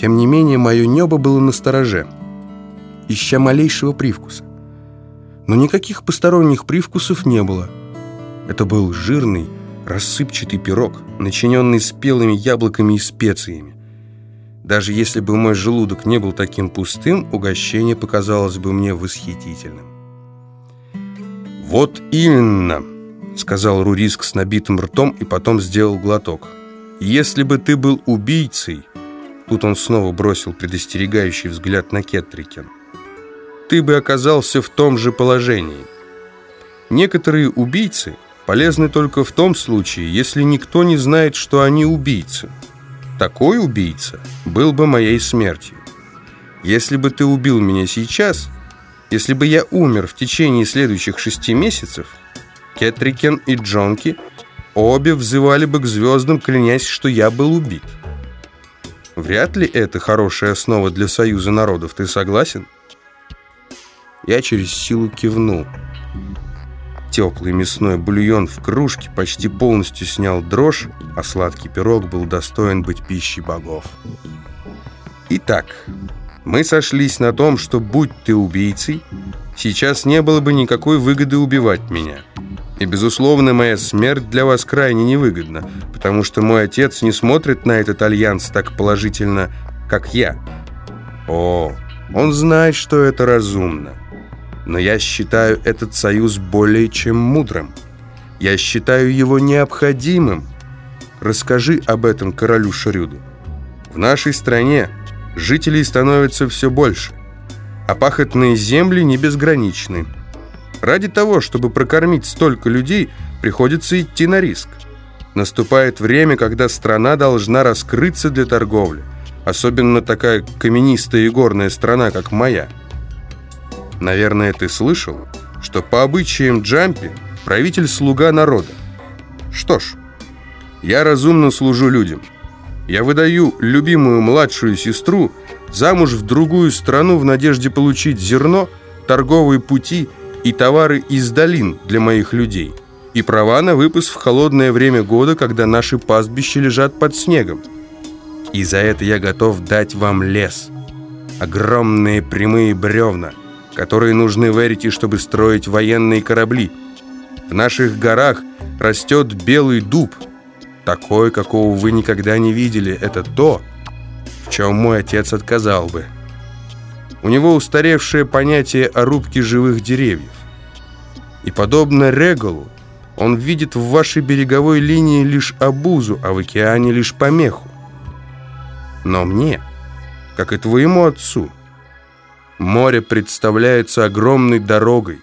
Тем не менее, мое небо было на стороже, ища малейшего привкуса. Но никаких посторонних привкусов не было. Это был жирный, рассыпчатый пирог, начиненный спелыми яблоками и специями. Даже если бы мой желудок не был таким пустым, угощение показалось бы мне восхитительным. «Вот именно», — сказал Руриск с набитым ртом и потом сделал глоток. «Если бы ты был убийцей...» Тут он снова бросил предостерегающий взгляд на Кетрикен. «Ты бы оказался в том же положении. Некоторые убийцы полезны только в том случае, если никто не знает, что они убийцы. Такой убийца был бы моей смертью. Если бы ты убил меня сейчас, если бы я умер в течение следующих шести месяцев, Кетрикен и Джонки обе взывали бы к звездам, клянясь, что я был убит». Вряд ли это хорошая основа для союза народов, ты согласен? Я через силу кивнул. Теплый мясной бульон в кружке почти полностью снял дрожь, а сладкий пирог был достоин быть пищей богов. Итак, мы сошлись на том, что будь ты убийцей, сейчас не было бы никакой выгоды убивать меня. И, безусловно, моя смерть для вас крайне невыгодна, потому что мой отец не смотрит на этот альянс так положительно, как я. О, он знает, что это разумно. Но я считаю этот союз более чем мудрым. Я считаю его необходимым. Расскажи об этом королю Шрюду. В нашей стране жителей становится все больше, а пахотные земли не безграничны. Ради того, чтобы прокормить столько людей, приходится идти на риск. Наступает время, когда страна должна раскрыться для торговли. Особенно такая каменистая и горная страна, как моя. Наверное, ты слышал, что по обычаям Джампи правитель слуга народа. Что ж, я разумно служу людям. Я выдаю любимую младшую сестру замуж в другую страну в надежде получить зерно, торговые пути и товары из долин для моих людей, и права на выпас в холодное время года, когда наши пастбища лежат под снегом. И за это я готов дать вам лес. Огромные прямые бревна, которые нужны Верите, чтобы строить военные корабли. В наших горах растет белый дуб. Такой, какого вы никогда не видели. Это то, в чем мой отец отказал бы. У него устаревшее понятие о рубке живых деревьев. И подобно Регалу, он видит в вашей береговой линии лишь обузу, а в океане лишь помеху. Но мне, как и твоему отцу, море представляется огромной дорогой,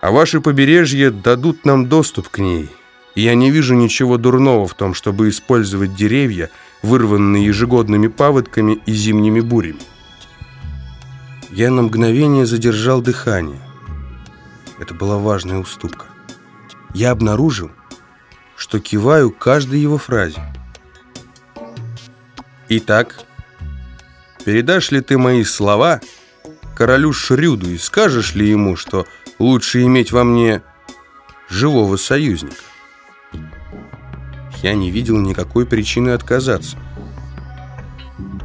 а ваши побережья дадут нам доступ к ней, и я не вижу ничего дурного в том, чтобы использовать деревья, вырванные ежегодными паводками и зимними бурями. Я на мгновение задержал дыхание. Это была важная уступка. Я обнаружил, что киваю каждой его фразе. Итак, передашь ли ты мои слова королю Шрюду и скажешь ли ему, что лучше иметь во мне живого союзника? Я не видел никакой причины отказаться.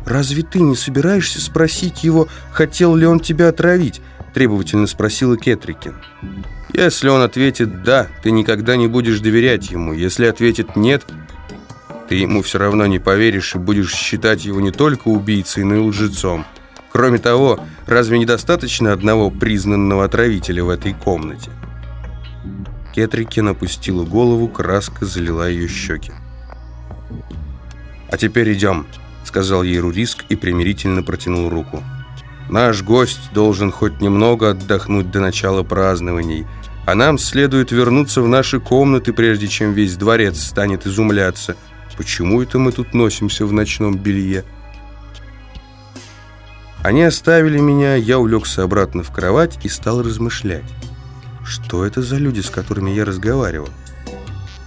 «Разве ты не собираешься спросить его, хотел ли он тебя отравить?» требовательно спросила Кетрикин. «Если он ответит «да», ты никогда не будешь доверять ему. Если ответит «нет», ты ему все равно не поверишь и будешь считать его не только убийцей, но и лжецом. Кроме того, разве недостаточно одного признанного отравителя в этой комнате?» Кетрикин опустила голову, краска залила ее щеки. «А теперь идем», сказал ей Руриск и примирительно протянул руку. «Наш гость должен хоть немного отдохнуть до начала празднований, а нам следует вернуться в наши комнаты, прежде чем весь дворец станет изумляться. Почему это мы тут носимся в ночном белье?» Они оставили меня, я улегся обратно в кровать и стал размышлять. Что это за люди, с которыми я разговаривал?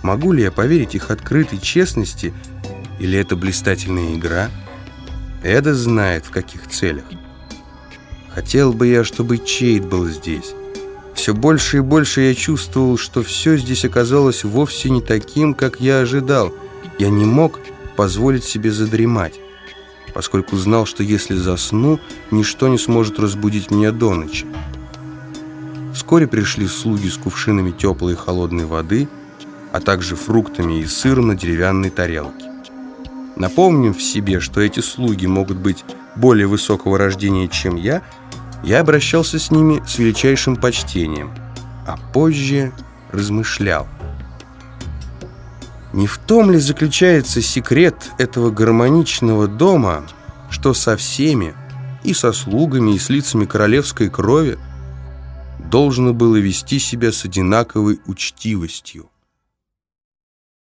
Могу ли я поверить их открытой честности или это блистательная игра? Эда знает, в каких целях. Хотел бы я, чтобы Чейд был здесь. Все больше и больше я чувствовал, что все здесь оказалось вовсе не таким, как я ожидал. Я не мог позволить себе задремать. поскольку знал, что если засну, ничто не сможет разбудить меня до ночи. Вскоре пришли слуги с кувшинами теплой и холодной воды, а также фруктами и сыром на деревянной тарелке. Напомнив себе, что эти слуги могут быть более высокого рождения, чем я, я обращался с ними с величайшим почтением, а позже размышлял. Не в том ли заключается секрет этого гармоничного дома, что со всеми, и со слугами, и с лицами королевской крови, должно было вести себя с одинаковой учтивостью?